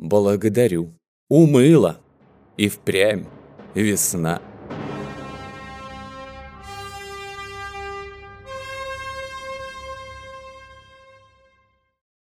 Благодарю. Умыла. И впрямь весна.